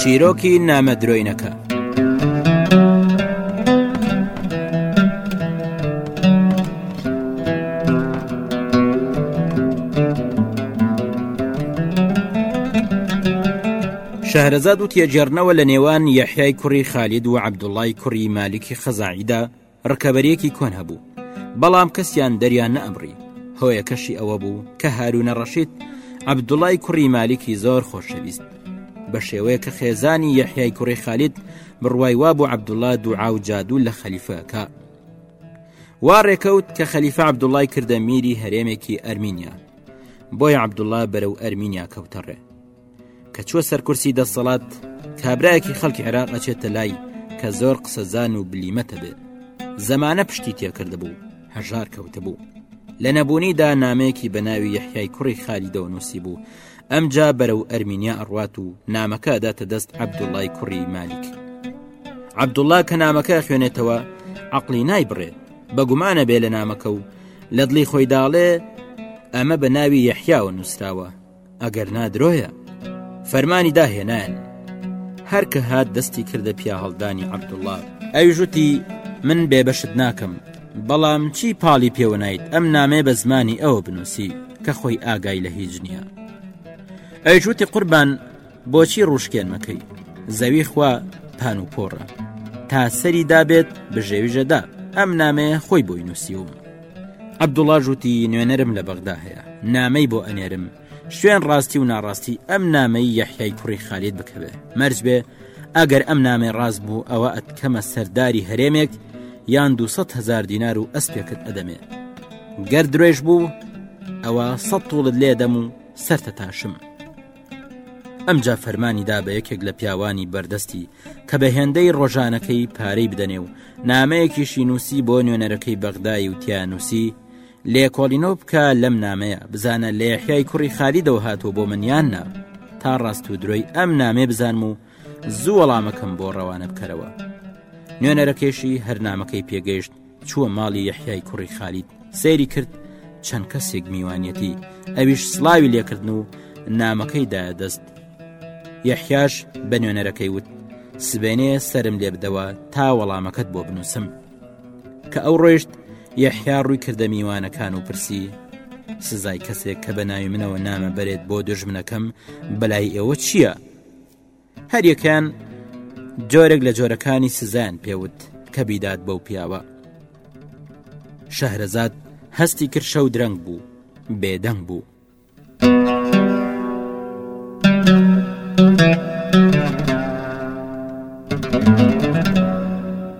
چیرۆکی نامە درۆینەکە شەهرەزاد و تێجێڕنەوە لە نێوان یەحیای کوڕی خالید و عەبدوڵای کوڕی مالیکی خەزاعیدا ڕکەبەریەکی کۆن هەبوو بەڵام کەسیان دەریان نەئەمڕی هۆیەکەشی ئەوە بوو کە هاروونە ڕەشید عەبدوڵای کوڕی مالیکی زۆر خۆشەویست بە شێوەیە کە خێزانی یەحیای کوڕی خالید بڕوای وا بۆ عەبدوڵا دوعا و جادوو لە خەلیفەکە وا ڕێکەوت کە خەلیفە عەبدوڵای کردە میری هەرێمێکی ئەرمینیا بۆی عەبدوڵا بەرەو ئەرمینیا کەوتەڕێ کە چوە سەر کورسی دەسەڵات کابرایەکی خەڵکی عێراق ئەچێتە لای کە زۆر قسەزان و بلیمەتە بێت زەمانە پشتی تێکردبوو هەژار کەوتبوو لە نەبوونیدا نامەیەکی بە ناوی یحیای کوڕی خالیدەوە نووسی بوو ئەمجا بەرە و ئەرمینیا ئەڕوات و نامەکە داتە دەست عبدوڵای کوڕی مالیک عبدوڵا کە نامەکە خوێنێتەوە عقلی نای بڕێ بە گومانە بێ لە نامەکە و لە دڵی خۆیداڵێ ئەمە بە ناوی یحیاوە نووسراوە ئەگەر نا درۆیە فەرمانی دا هێنایان هەرکە هات دەستی کردە پیاهڵدانی عەبدوڵڵا ئەوی ژوتی من بێبەشت ناکەم بەڵام چی پاڵی پێوەنایت ئەم نامێ بە زمانی ئەوە بنووسی کە خۆی ئاگای لە هیچ نییە ئەیژوتی قوربان بۆچی ڕوشکێنمەکەی زەوی خوا پان و پۆڕە تا سەری دابێت بژێویژەدا ئەم نامەیە خۆی بۆی نووسیوم عەبدوڵا ژووتی نوێنەرم لە بەغدا هەیە نامەی بۆ ئەنێرم شوێن ڕاستی و ناڕاستی ئەم نامەی یەحیای کوڕی خالید بکەوێ مەرج بێ ئەگەر ئەم نامەی ڕاست بوو ئەوە ئەتکەمە سەرداری هەرێمێک یان 200 هزار دینار و ئەسپێکت ئەدەمێ گەر درێژ بوو ئەوە سە تۆڵت لێدەم و سەرتە تاشم ئەمجا فەرمانی دا بە یەکێک لە پیاوانی بەردەستی کە بە هێندەی ڕۆژانەکەی پارەی بدەنێ و نامەیەکیشی نووسی بۆ نوێنەرەکەی بەغدای و تیانوسی لێکۆڵینۆ بکە لەم نامەیە بزانە لە یحیای کوڕی خالیدەوە هاتووە بۆ منیان نا تا ڕاست و درۆی ئەم نامێ بزانم و زوو وەڵامەکەم بۆ ڕەوانە بکەرەوە نوێنەرەکەشی هەرنامەکەی پێگەیشت چووە ماڵی یەحیای کوڕی خالید سەیری کرد چەند کەسێک میوانەتی ئەویش سلاوی لێکردن و نامەکەیدا دەست یەحیاش بە نوێنەرەکەی وت سبێنێ سرم لێ بدەوە تا وەڵامەکەت بۆ بنووسم کە ئەو ڕۆیشت یەحیا ڕووی کردە میوانەکان و پرسی سزای کەسێک کە بە ناوی منەوە نامە بەرێت بۆ دژمنەکەم بەلای ئێوە چییە؟ هەریەکەیان جۆرێک لە جۆرەکانی سزایان پێوت کە بیدات بەو پیاوە شەهرەزاد هەستی کرشە و درەنگ بوو بێدەنگ بوو.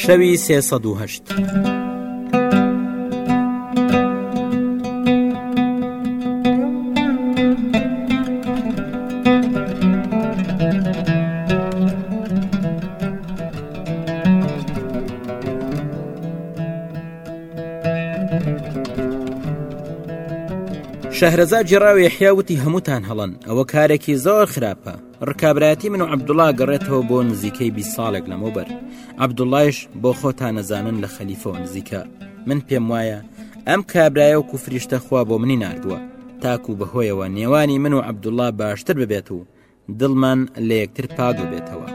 شەوی سێ سەد و هەشت. شەهرەزا جێراوی یەحیا وتی هەمووتان هەڵەن ئەوە کارێکی زۆر خراپە ڕکابرایەتی من و عەبدوڵا گەڕێتەوە بۆ نزیکەی بی ساڵێک لەمەوبەر عەبدوڵایش بۆ خۆتان نەزانن لە خەلیفەوە نزیکە من پێم وایە ئەم کابرایە و کوفریشتە خوا بۆ منی نردووە تاکو بەهۆیەوە نێوانی من و عەبدوڵا باشتر ببێت و دڵمان لە یەکتر پاک ببێتەوە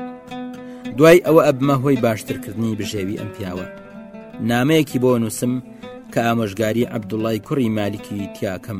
دوای ئەوە ئەبمە هۆی باشترکردنی بژێوی ئەم پیاوە نامەیەکی بۆ نووسم کە ئامۆژگاری عەبدوڵای کوڕی مالیکی تیاکەم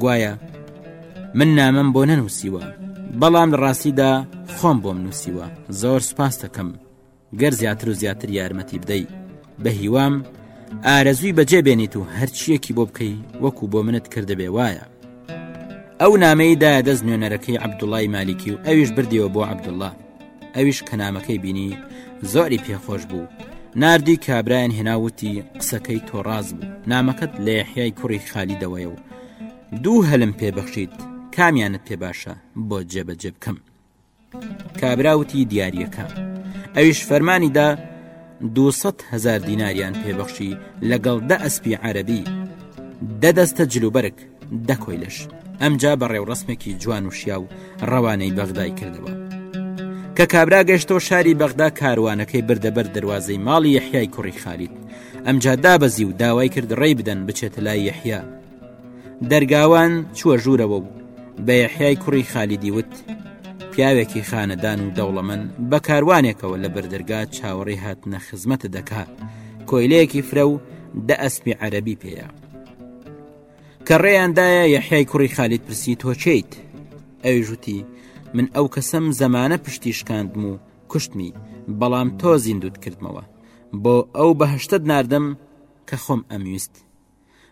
گوایە من نامەم بۆ نەنووسیوە بەڵام لە ڕاستیدا خۆم بۆم نووسیوە زۆر سپاس دەکەم گەر زیاتر و زیاتر یارمەتی بدەیت بە هیوام ئارەزووی بەجێ بێنیت و هەرچیەکی بۆ بکەی وەکو بۆ منت کردبێ وایە ئەو نامەیدا دەست نوێنەرەکەی عبدوڵای مالیکی و ئەویش بردیەوە بۆ عبدوڵە ئەویش کە نامەکەی بینی زۆری پێخۆش بوو ناردی کابرایان هێناوتی قسەکەی تۆڕاز بوو نامەکەت لە یحیای کوڕی خالی دەوەیە و دوو هەلم پێبەخشیت کامیانت پێ باشە بۆ جێبەجێ بکەم کابراوتی دیارەکە ئەویش فەرمانیدا هزار دیناریان پێبەخشی لەگەڵ دە ئەسپی عەربی دەدەستە جلوبەرگ دە کۆیلەش ئەمجا بە ڕێوڕەسمێکی جوان و شیاو ڕەوانەی بەغدای کردەوە کە کابرا گەشتەوە شاری بەغدا کاروانەکەی بردەبەر دەواازەی ماڵی یحیای کوڕی خالید ئەمجا دابەزی و داوای کرد ڕێی بدەن بچێتە لای یحیا دەرگاوان چووە ژوورەوە و بە یحیای کوڕی خالیدی وت پیاوێکی خانەدان و دەوڵەمەن بە کاروانێکەوە لە بەردەرگا چاوەڕێ هاتنە خزمەتە دەکا کۆیلەیەکی فرە و دە ئەسپی عەربی پێەیە کە ڕێیان دایە یەحیای کوڕی خالید پرسی تۆ چیت ئەوی ژوتی من ئەو کەسم زەمانە پشتی شکاندم و کوشتمی بەڵام تۆ زیندوت کردمەوە بۆ ئەو بەهشتت نردم کە خۆم ئەمویست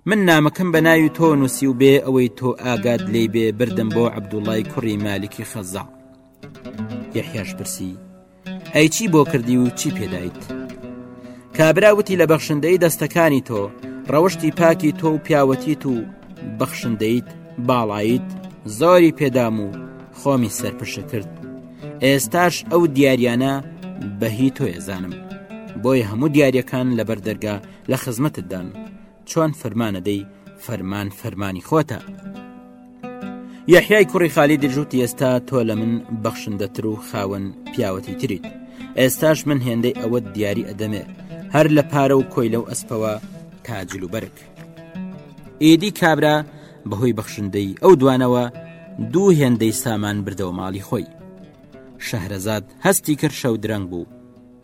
من نامەکەم بە ناوی تۆ نووسی و بێ ئەوەی تۆ ئاگاد لی بێ بردم بۆ عەبدوڵای کوڕی مالکی خەزا یحیاش پرسی ئەی چی بۆ کردی و چی پێدایت کابرا وتی لە بەخشندەی دەستەکانی تۆ ڕەوشی پاکی تۆ و پیاوەتیت و بەخشندەیت باڵایت زۆری پێدام و خۆمی سەرپشە کرد ئێستاش ئەو دیاریانە بەهی تۆێزانم بۆیە هەموو دیارەکان لە بەردەرگا لە خزمەتتدان چۆن فەرمانە دەی فەرمان فەرمانی خۆتە یحیای کوڕی خالی دژوت ئێستا تۆ لە من بەخشندەتر و خاوەن پیاوەتی تریت ئێستاش من هێندەی ئەوە دیاری ئەدەمێ هەر لە پارە و کۆی لەو ئەسپەوە تاجل و بەرگ ئیدی کابرا بەهۆی بەخشندەی ئەو دوانەوە دوو هێندەی سامان بردەوە ماڵی خۆی شەهرەزاد هەستی کرد شەو درەنگ بوو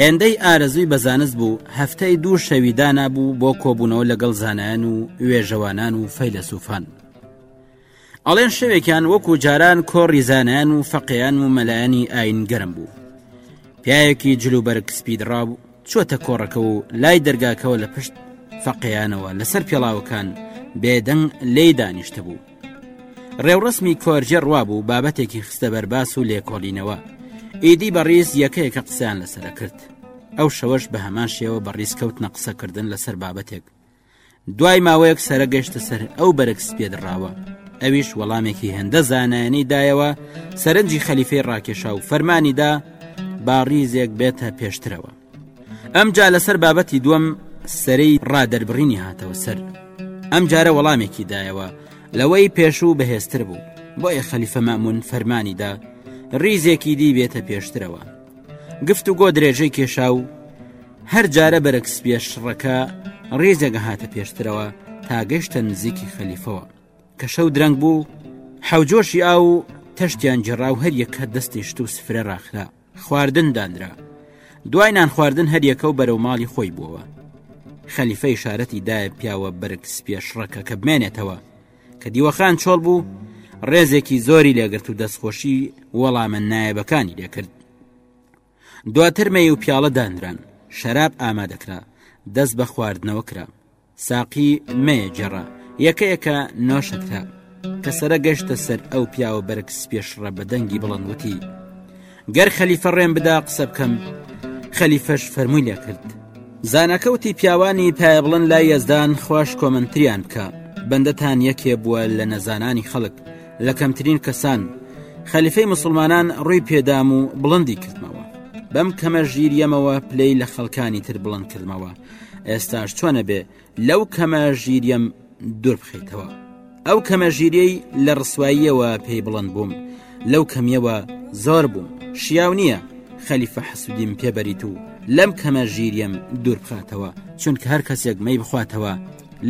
هێندەی ئارەزووی بە زانست بوو هەفتەی دوو شەوی دانابوو بۆ کۆبوونەوە لەگەڵ زانایان و وێژەوانان و فەیلەسوفان ئەڵێن شەوێکیان وەکو جاران کۆڕی زانیان و فەقیان و مەلایانی ئاین گەرم بوو پیاەکی جلوبەرگ سپیدڕا بوو چۆتە کۆڕەکە و لای دەرگاکەوە لە پشت فەقیانەوە لەسەر پێڵاوەکان بێدەنگ لێی دانیشتە بوو ڕێوڕەسمی کۆرجێ ڕوابوو بابەتێکی خستە بەرباس و لێکۆڵینەوە ئیدی بەڕیز یەکەیە کە قسەیان لەسرە کرد ئەو شەوەش بە هەمان شێوە بەڕیز کەوتنە قسەکردن لەسەر بابەتێک دوای ماوەیەک سرە گەشتە سەر ئەو بەرەک سپێدراوە ئەویش وەڵامێکی هێندە زانایانی دایەوە سەرنجی خەلیفەی ڕاکێشا و فەرمانیدا باڕیزێک بێتە پێشترەوە ئەمجا لەسەر بابەتی دووەم سەرەی ڕادەربڕینی هاتەوە سەر ئەم جارە وەڵامێکی دایەوە لەوەی پێشوو بەهێزتر بوو بۆیە خەلیفە مەمون فەرمانیدا ریزێکی دی بێتە پێشترەوە گفت و گۆ درێژەی کێشا و هەر جارە بەرەکس پێشڕەکە ڕێزێک هاتە پێشترەوە تا گەشتە نزیکی خەلیفەوە کە شەو درەنگ بوو حەوجۆشی ئاو تەشتیان جێڕا و هەر یەکە دەستی شت و سفرە ڕاخرا خواردن دانرا دوای نان خواردن هەریەکە و بەرەو ماڵی خۆی بووەوە خەلیفەی شارەتی دایە پیاوە بەرگ سپێش ڕەکە کە بمێنێتەوە کە دیوەخان چۆڵ بوو ڕێزێکی زۆری لێگرت و دەستخۆشی وەڵامە نایەبەکانی لێکرد دواتر مەی و پیاڵە دانران شەراب ئامادەکرا دەست بە خواردنەوە کرا ساقی مەیە جەڕە یەکەیەکە نۆشت هە کە سرە گەشتە سەر ئەو پیاوە بەرەک سپێشڕە بە دەنگی بڵندوتی گەر خەلیفە ڕێن بدا قسە بکەم خەلیفەش فەرمووی لێ کرد زانەکەوتی پیاوانی پای بڵند لای یەزدان خوش کۆمنتریان بکە بەندەتان یەکێ بووە لە نەزانانی خەڵک لە کەمترین کەسان خەلیفەی مسلمانان ڕووی پێدام و بڵندی کردمەوە بەم کەمە ژیر یەمەوە پلەی لە خەڵکانی تر بڵند کردمەوە ئێستاش چۆنە بێ لەو کەمە ژیریەم دوور بخیتەوە ئەو کەمە ژیریەی لە ڕسواییەوە پێی بڵند بووم لەو کەمیەوە زۆر بووم شیاو نییە خەلیفە حەسودیم پێبەریت و لەم کەمە ژیریەم دوور بخاتەوە چونکە هەر کەسێک مەی بخواتەوە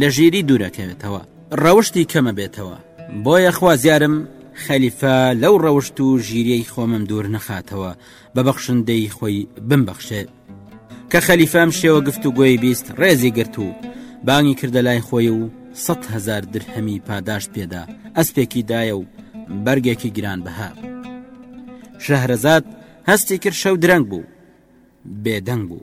لە ژیری دوورەکەوێتەوە ڕەوشی کەمە بێتەوە بۆیە خوازیارم خەلیفە لەو ڕەوشت و ژیریەی خۆمم دوور نەخاتەوە بە بەخشندەی خۆی بمبەخشێت کە خەلیفە ئەم شێوە گفت و گۆی بیست ڕێزی گرت و بانگی کردە لای خۆی و سەد هزار درهەمی پاداشت پێدا ئەسپێکی دایە و بەرگێکی گران بەها شەهرەزاد هەستی کرد شەو درەنگ بوو بێدەنگ بوو.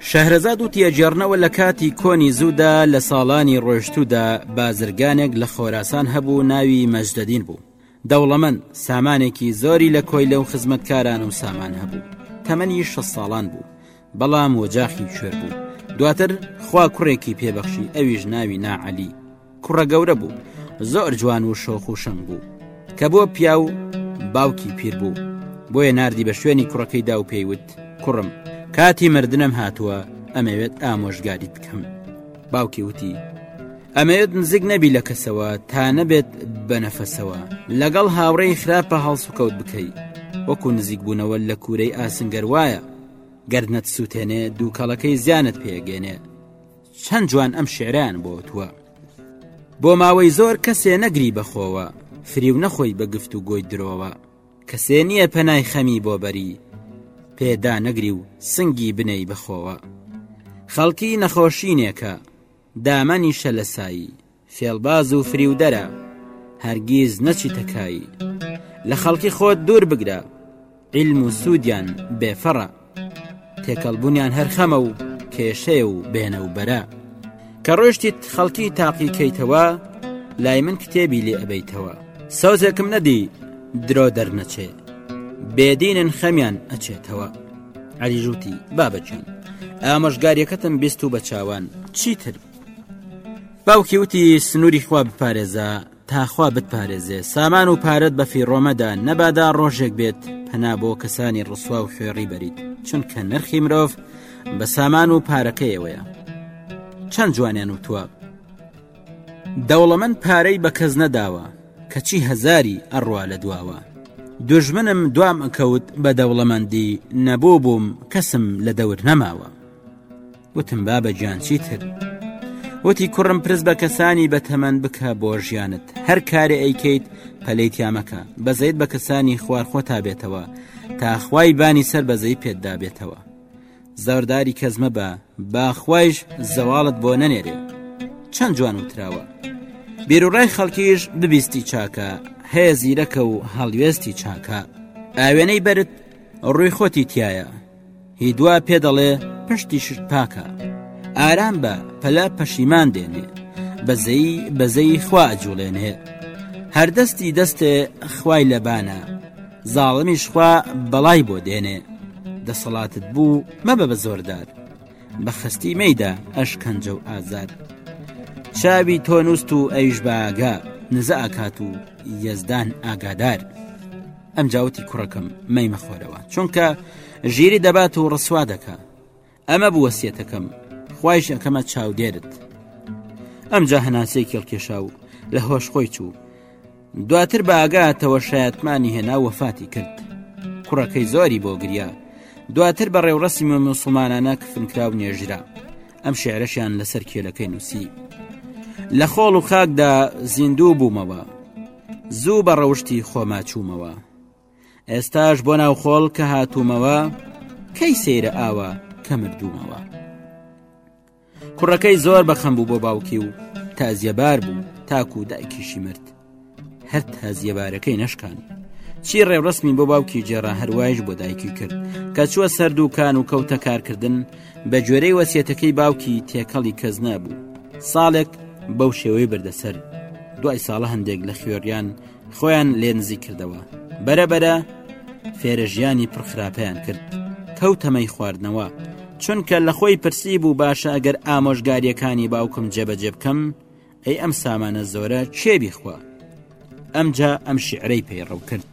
شەهرەزاد وتیە جێڕنەوە لە کاتی کۆنی زوودا لە ساڵانی ڕۆشتوودا بازرگانێک لە خۆراسان هەبوو ناوی مەجدەدین بوو دەوڵەمەند سامانێکی زۆری لە کۆی لەو خزمەتکاران و سامان هەبوو تەمەنی شە ساڵان بوو بەڵام وەجاخی کوێر بوو دواتر خوا کوڕێکی پێبەخشی ئەویش ناوی ناعەلی کوڕە گەورە بوو زۆر جوان و شۆخ و شەنگ بوو کە بۆ پیا و باوکی پیر بوو بۆیە نردی بە شوێنی کوڕەکەی دا و پێیوت کوڕم کاتی مردنم هاتووە ئەمەوێت ئامۆژگاری بکەم باوکی وتی ئەمەوێت نزیک نەبی لە کەسەوە تا نەبێت بە نەفەسەوە لەگەڵ هاوڕێی خراپە هەڵسوکەوت بکەی وەکو نزیک بوونەوە لە کوورەی ئاسنگەر وایە گەرنەت سووتێنێ دووکەڵەکەی زیانت پێگەێنێ چەند جوان ئەم شعرەیان بۆ وتووە بۆ ماوەی زۆر کەسێ نەگری بەخۆوە فریو نەخۆی بە گفت و گۆی درۆوە کەسێ نییە پەنای خەمی بۆ بەری پێدا نەگری و سنگی بنێی بەخۆوە خەڵکی نەخۆشینێکە دامەنیشە لە سایی فێڵباز و فریودەرە هەرگیز نەچیتە کایی لە خەڵکی خۆت دوور بگرە علم و سوودیان بێفەڕە تێکەڵبوونیان هەرخەمە و کێشەیە و بێنە و بەرە کە ڕۆشتیت خەڵکی تاقیکەیتەوە لای من کتێبی لێ ئەبەیتەوە سەوزێکم نەدی درۆ دەرنەچێ بێدینن خەمیان ئەچێتەوە عریژوتی بابەچین ئامۆژگاریەکەتم بیست و بە چاوان چیتر باوکی وتی سنووری خوا بپارێزە تاخوا بتپارێزێ سامان و پارەت بە فیڕۆمەدا نەبادا ڕۆژێک بێت پەنا بۆ کەسانی ڕسوا و خوێڕی بەریت چونکە نرخی مرۆڤ بە سامان و پارەکەیەوەیە چەند جوانیان و توە دەوڵەمەند پارەی بە کەس نەداوە کەچی هەزاری ئەڕوا لە دواوە دژمنم دوام ئەکەوت بە دەوڵەمەندی نەبوو بووم کەسم لە دەور نەماوە وتم بابە گیان چیتر وتی کوڕم پرس بە کەسانی بەتەمەند بکە بۆ ژیانت هەر کارێ ئەیکەیت پەلەی تیامەکە بەزەیت بە کەسانی خوار خۆتا بێتەوە تاخوای بانی سەر بەزەی پێتدا بێتەوە زەورداری کەزمە بە باخوایش زەواڵت بۆ نەنێرێ چەند جوان وتراوە بیرروڕای خەڵکیش ببیستی چاکە هەیە زیرەکە و هەڵوێستی چاکە ئاوێنەی بەرت ڕووی خۆتی تایە هی دوا پێ دەڵێ پشتی شت پاکە ئارام بە پەلا پەشیمان دێنێ بەزەی بەزەی خوا ئەجوڵێنێ هەردەستی دەستێ خوای لەبانە زاڵمیش خوا بەڵای بۆ دێنێ دەسەڵاتت بوو مەبە بە زۆردار بە خستی مەیدا ئەشکەنجە و ئازار چاوی تۆنووست و ئەویش باگە نزە ئاکات و یەزدان ئاگادار. ئەم جاوتی کوڕەکەم مەی مەخۆرەوە چونکە ژیری دەبات و ڕسوا دەکە ئەمە بوەسیەتەکەم خوایش ئەەکەمە چاودێرت ئەمجا هەناسەی کێڵکێشا و لە هۆش خۆی چوو دواتر باگاتەوە شایەتمانی هێنا وەفاتی کرد کوڕەکەی زۆری بۆ گریا دواتر بە ڕێوڕستی مە مسلمانانە کفنکرا و نێژرا ئەم شعرەشیان لەسەر کێلەکەی نووسی لە خۆڵ و خاکدا زیندوو بوومەوە زوو بە ڕەوشتی خۆما چوومەوە ئێستاش بۆ ناوخۆڵ کە هاتوومەوە کەی سەیرە ئاوە کە مردوومەوە کوڕەکەی زۆر بەخەم بوو بۆ باوکی و تازیەبار بوو تاکو و دایکیشی مرد هەر تازیەبارەکەی نشکان چی ڕێوڕسمی بۆ باوکی جێرا هەروایش بۆ دایکی کرد کە چووە سەر دووکان و کەوتە کارکردن بە گوێرەی وەسیەتەکەی باوکی تێکەڵی کەس نابوو ساڵێک بەو شێوەی بردەسەر دوای ساڵە هەندێک لە خوێریان خۆیان لێ نزیک کردەوە بەرەبەرە فێرە ژیانی پرخراپیان کرد کەو تەمەی خواردنەوە چونکە لە خۆی پرسی بوو باشە ئەگەر ئامۆژگاریەکانی باوکم جێبەجێ بکەم ئەی ئەم سامانە زۆرە کێ بیخوا ئەمجا ئەم شعرەی پەیڕەو کرد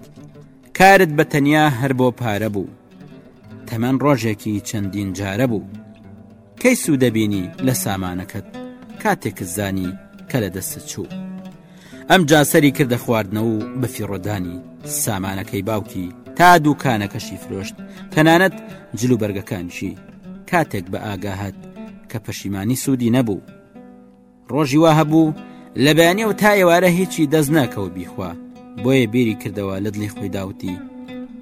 کارت بە تەنیا هەر بۆ پارە بوو تەمەەن ڕۆژێکی چەندین جارە بوو کەی سوودەبینی لە سامانەکەت کاتێک زانی کە لە دەست چوو ئەم جاسەری کردە خواردنە و بە فیڕۆدانی سامانەکەی باوکی تا دووکانەکەشی فرۆشت تەنانەت جلوبەرگەکانشی کاتێک بە ئاگاهات کە پەشیمانی سوودی نەبوو ڕۆژی وا هەبوو لە بەیانەوە تا ئێوارە هیچی دەست ناکەوە بیخوا بۆیە بیری کردەوە لە دڵی خۆی داوتی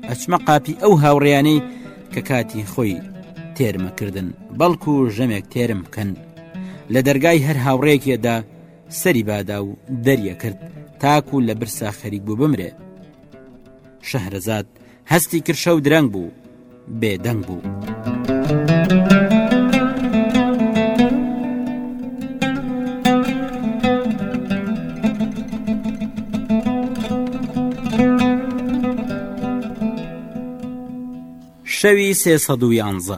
ئەچمە قاپی ئەو هاوڕیانەی کە کاتی خۆی تێرمەکردن بەڵکو و ژەمێک تێرم بکەن لە دەرگای هەر هاوڕێکێدا سەری بادا و دەریە کرد تاکو لە برسا خەریک بوو بمرێ شەهرەزاد هەستی کرد شەو درەنگ بوو بێدەنگ بوو. شەوی سێ سەد و یانزە.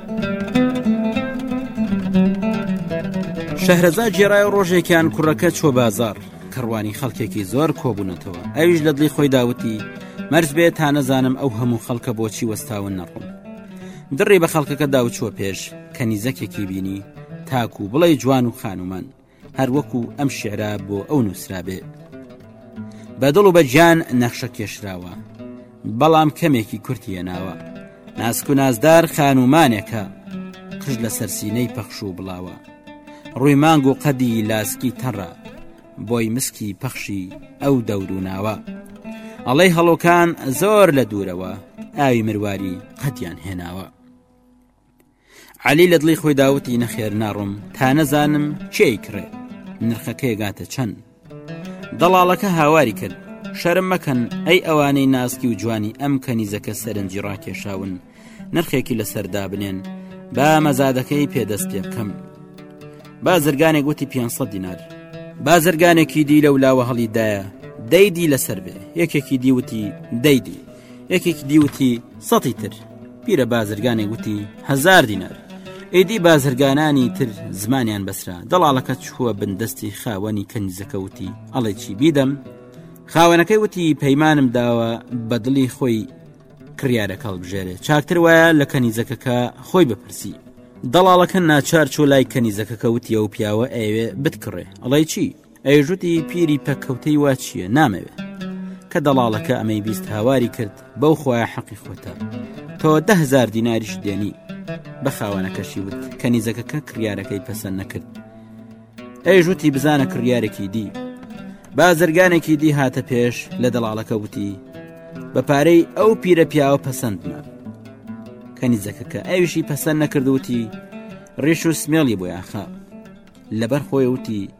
شەهرەزاد گێرای و ڕۆژێکیان کوڕەکە چۆ بازار کەڕوانی خەڵکێکی زۆر کۆبوونەتەوە ئەویش لە دڵی خۆی داوتی مەرز بێ تا نەزانم ئەو هەموو خەڵکە بۆچی وەستاون نەڕۆم دڕی بە خەڵکەکە داوچوە پێش کەنیزەکێکی بینی تاکو بڵێ جوان و خانومان هەروەکو ئەم شعرا بۆ ئەو نووسرابێ بەدڵ و بەجان نەخشە کێشراوە بەڵام کەمێکی کورتیە ناوە ناسک و نازدار خانومانێکە قژ لە سەرسینەی پەخش و بڵاوە ڕووی مانگ و قەدی لاسکی تەڕە بۆی مسکی پەخشی ئەو دەوروناوە ئەڵەی هەڵۆکان زۆر لە دوورەوە ئاوی مرواری قەتیان هێناوە عەلی لە دڵی خۆی داوتی نەخێر ناڕۆم تا نەزانم چێی کڕێ نرخەکەی گاتە چەند دەڵاڵەکە هاواری کرد شەرم مەکەن ئەی ئەوانەی ناسکی و جوانی ئەم کەنیزەکە سەرنجی ڕاکێشاون نرخێکی لەسەردا بنێن با مەزادەکەی پێدەست پێ بکەم بازرگانێک وتی 500 دینار بازرگانێکی دی لە ولاوە هەڵیدایە دەیدی لەسەر بێ یەکێکی دیوتی دەیدی یەکێکی دی وتی سەتی تر پیرە بازرگانی وتی هزار دینار ئیدی بازرگانانی تر زمانیان بەسرا دەڵالەکە چووە بندستی خاوەنی کەنیزەکەوتی ئەڵێ چی بیدەم خاوەنەکەی وتی پەیمانم داوە بە دڵی خۆی کڕیارەکە هەڵبژێرێ چاکتر وایە لە کەنیزەکەکە خۆی بپرسی دەڵاڵەکە ناچار چۆ لای کەنیزەکەکە وتیە و پیاوە ئەوێ بتکڕێ ئەڵی چی ئەیژوتی پیری پەککەوتەی وا چییە نامەوێت کە دەڵاڵەکە ئەمەی بیست هاواری کرد بەو خۆیان حەقی خۆتە تۆ دههزار دیناریش دێنی بە خاوەنەکەشی وت کە نیزەکەکە کڕیارەکەی پەسەند نەکرد ئەیژوتی بزانە کڕیارێکی دی بازرگانێکی دی هاتە پێش لە دەڵاڵەکە وتی بە پارەی ئەو پیرە پیاوە پەسەندمە کەنیزەکەکە ئەویشی پەسەند نەکردوتی ڕیش و سمێڵی بۆ یاخا لەبەر خۆی وتی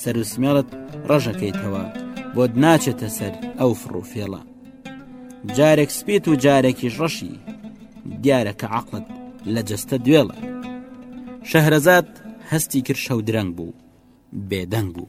سەروسمێڵت ڕەژەکەیتەوە بۆت ناچێتە سەر ئەو فڕوفێڵە جارێک سپیت و جارێکیش ڕەشی دیارە کە عقلت لە جەستە دوێڵە شەهرەزاد هەستی کرد شەو درەنگ بوو بێدەنگ بوو.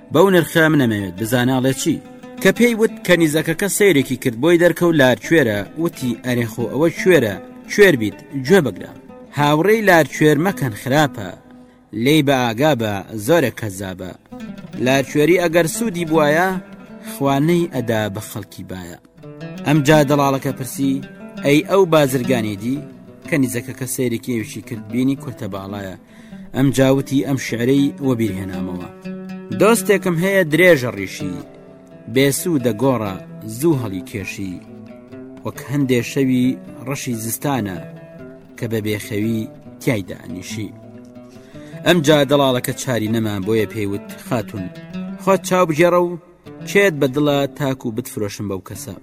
بەو نرخە منەمەوێت بزاناڵێ چی کە پێی وت کەنیزەکەکە سیرێکی کرد بۆی دەرکەوت لار کوێرە وتی ئەرێخۆ ئەوە کوێرە کوێر بیت گوێ بگرە هاوڕێی لار کوێر مەکەن خراپە لی بە ئاگا بە زۆرە کەزابە لارکوێری ئەگەر سوودی بواە خوانەی ئەدا بە خەڵکی باە ئەم جا دەڵاڵەکە پرسی ئەی ئەو بازرگانی دی کەنیزەکەکە سیرێکیویشی کرد بینی کورتە باڵایە ئەم جاوتی ئەم شعرەی وەبیرهێنامەوە دۆستێکم هەیە درێژە ڕیشی بێسوو دەگۆڕە زوو هەڵی کێشی وەک هەندێ شەوی ڕەشی زستانە کە بە بێخەوی تایدا ئەنیشی ئەم جا دەڵاڵەکە چاری نەمان بۆیە پێیوت خاتون خۆ چاوبژێڕە و کێت بە دڵە تاک و بتفرۆشم بەو کەسە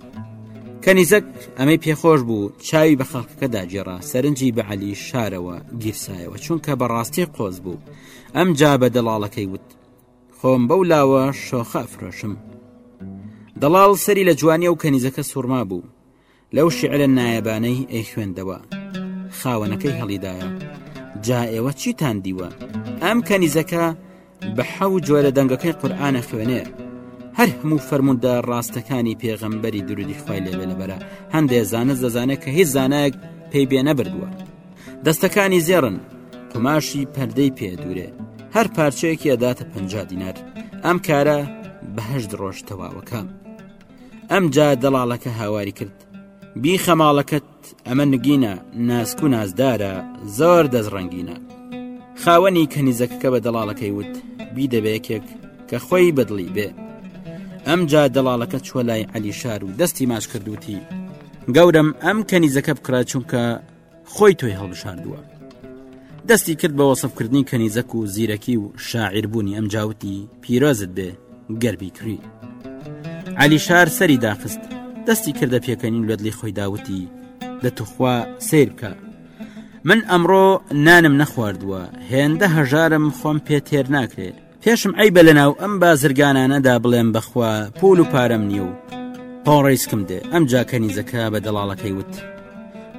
کەنیزەک ئەمەی پێخۆش بوو چاوی بە خەڵکەکەدا جێڕا سەرنجی بە عەلی شارەوە گیرسایەوە چونکە بەڕاستی قۆز بوو ئەم جا بە دەڵاڵەکەی وت خۆم بەو لاوە شۆخە فرۆشم دەڵاڵ سەری لە جوانی و کەنیزەکە سوورما بوو لەو شعرە نایەبانەی ئەی خوێندەوە خاوەنەکەی هەڵیدایە جا ئێوە چیتان دیوە ئەم کەنیزەکە بە حەو جۆرە دەنگەکەی قورآانە خوێنێ هەر هەموو فەرموندە ڕاستەکانی پێغەمبەری درودی خی لێوێ لەبەرە هەندێ زانست دەزانێت کە هیچ زانایەک پێی بێ نەبردووە دەستەکانی زێڕن قوماشی پەردەی پێ دوورێ هەر پارچەیەکی ئەداتە پ دینار ئەم کارە بەهشت ڕۆژ تەواوەکە. ئەمجا دەڵاڵەکە هاواری کرد بیخە ماڵەکەت ئەمە نگینە ناسک و نازدارە زۆر دەست ڕەنگینە خاوەنی کەنیزەکەکە بە دەڵاڵەکەی وت بی دەبێکێک کە خۆی بەدڵی بێ ئەمجا دەڵاڵەکە چوە لای علی شار و دەستی ماچ کردوتی گەورم ئەم کەنیزەکە بکڕە چونکە خۆی تۆی هەڵبشاردووە دەستی کرد بە وەسفکردنی کەنیزەک و زیرەکی و شاعیربوونی ئەم جاوتی پیرۆزت بێ گەربی کری علی شار سەری داخست دەستی کردە پێکەنین لەدلی خۆی داوتی لە توخوا سیر بکە من ئەمڕۆ نانم نەخواردووە هێندە هەژارم خۆم پێ تێر ناکرێت پێشم عیبە لە ناو ئەم بازرگانانەدا بڵێم بەخوا پول و پارەم نییە و پاڕیسکم دێ ئەم جاکە نیزەکە بە دەڵاڵەکەی وت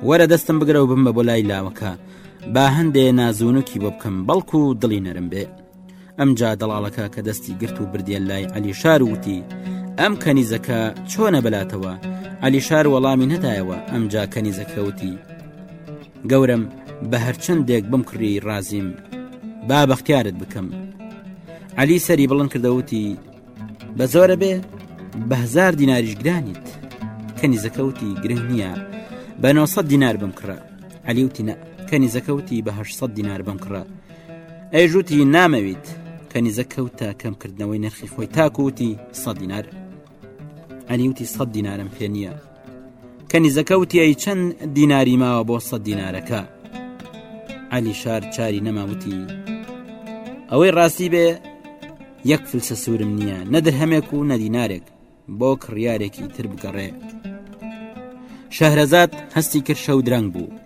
وەرە دەستم بگرە و بمبە بۆ لای لاوەکە با هەندێ نازونکی بۆ بکەم بەڵکو و دڵی نەرم بێ ئەمجا دەڵاڵەکە کە دەستی گرت و بردێ لای علی شار وتی ئەم کەنیزەکە چۆنە بەلاتەوە علی شار وەڵامی نەدایەوە ئەمجا کەنیزەکەوتی گەورەم بە هەرچەندێک بم کڕی ڕازیم با بەختیارت بکەم علی سەری بڵند کردەوتی بە زۆرە بێ بەهزار دیناریش گرانیت کەنی زەکەوتی گرنگ نییە بە 900 دینار بم کڕە علیوتینە کەنی زەکەوتی بە 900 دینار بم کڕە ئەی ژووتی نامەویت کەنیزە کەوتە کەمکردنەوەی نرخی خۆی تاکووتی سە دینار ئەنیوتی سەد دینارم پێ نییە کەنیزەکە وتیایی چەند دیناری ماوە بۆ سەد دینارەکە علی شار چاری نەماوتی ئەوەی ڕاستی بێ یەک فلسە سوورم نییە نەدر هەمێک و نەدینارێک بۆ کڕیارێکی تر بگەڕێ شەهرەزاد هەستی کرد شەو درەنگ بوو